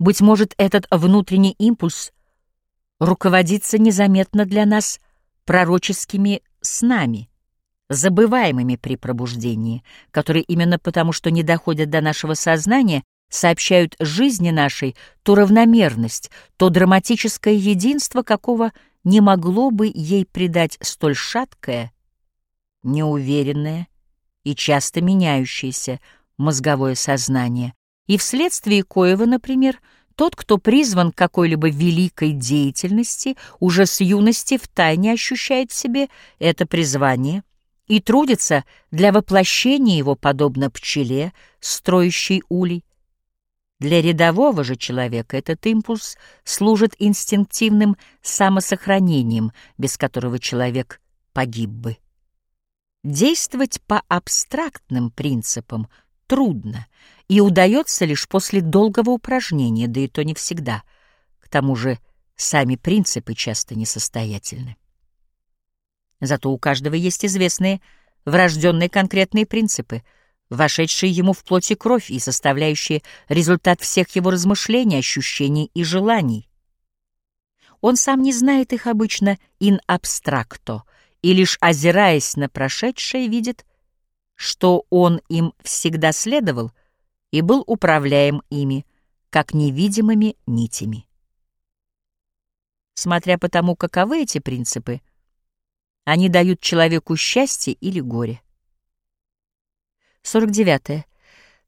Быть может, этот внутренний импульс руководится незаметно для нас пророческими снами, забываемыми при пробуждении, которые именно потому, что не доходят до нашего сознания, сообщают жизни нашей ту равномерность, то драматическое единство, какого не могло бы ей придать столь шаткое, неуверенное и часто меняющееся мозговое сознание, и вследствие коего, например, тот, кто призван к какой-либо великой деятельности, уже с юности втайне ощущает в себе это призвание и трудится для воплощения его, подобно пчеле, строящей улей. Для рядового же человека этот импульс служит инстинктивным самосохранением, без которого человек погиб бы. Действовать по абстрактным принципам трудно и удается лишь после долгого упражнения, да и то не всегда. К тому же сами принципы часто несостоятельны. Зато у каждого есть известные врожденные конкретные принципы, вошедшие ему в плоть и кровь и составляющие результат всех его размышлений, ощущений и желаний. Он сам не знает их обычно ин абстракто — и лишь озираясь на прошедшее, видит, что он им всегда следовал и был управляем ими, как невидимыми нитями. Смотря по тому, каковы эти принципы, они дают человеку счастье или горе. 49.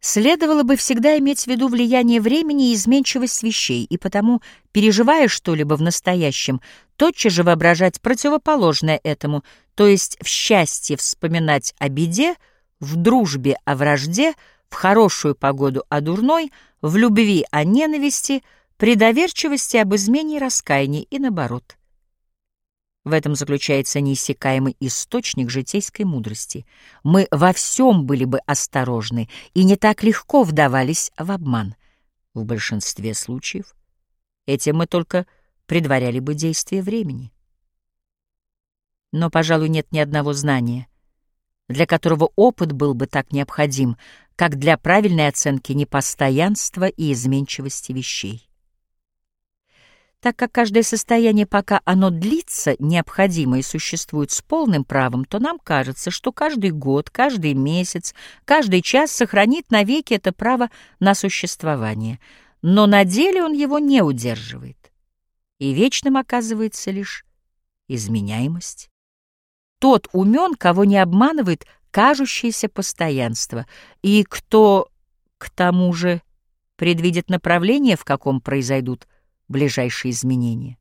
Следовало бы всегда иметь в виду влияние времени и изменчивость вещей, и потому, переживая что-либо в настоящем, тотчас же воображать противоположное этому, то есть в счастье вспоминать о беде, в дружбе о вражде, в хорошую погоду о дурной, в любви о ненависти, при доверчивости об измене и раскаянии, и наоборот. В этом заключается неиссякаемый источник житейской мудрости. Мы во всем были бы осторожны и не так легко вдавались в обман. В большинстве случаев этим мы только предваряли бы действие времени. Но, пожалуй, нет ни одного знания, для которого опыт был бы так необходим, как для правильной оценки непостоянства и изменчивости вещей. Так как каждое состояние, пока оно длится, необходимо и существует с полным правом, то нам кажется, что каждый год, каждый месяц, каждый час сохранит навеки это право на существование. Но на деле он его не удерживает. И вечным оказывается лишь изменяемость. Тот умен, кого не обманывает кажущееся постоянство, и кто, к тому же, предвидит направление, в каком произойдут ближайшие изменения.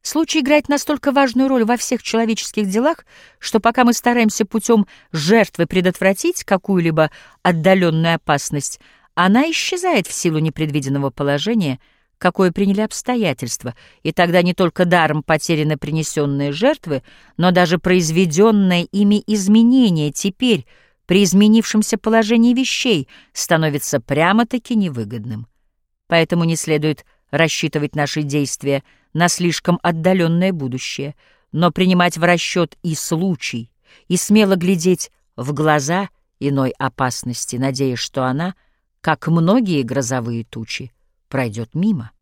Случай играет настолько важную роль во всех человеческих делах, что пока мы стараемся путем жертвы предотвратить какую-либо отдаленную опасность, она исчезает в силу непредвиденного положения, какое приняли обстоятельства, и тогда не только даром потеряны принесенные жертвы, но даже произведенное ими изменение теперь, при изменившемся положении вещей, становится прямо-таки невыгодным. Поэтому не следует рассчитывать наши действия на слишком отдаленное будущее, но принимать в расчет и случай, и смело глядеть в глаза иной опасности, надеясь, что она, как многие грозовые тучи, пройдет мимо.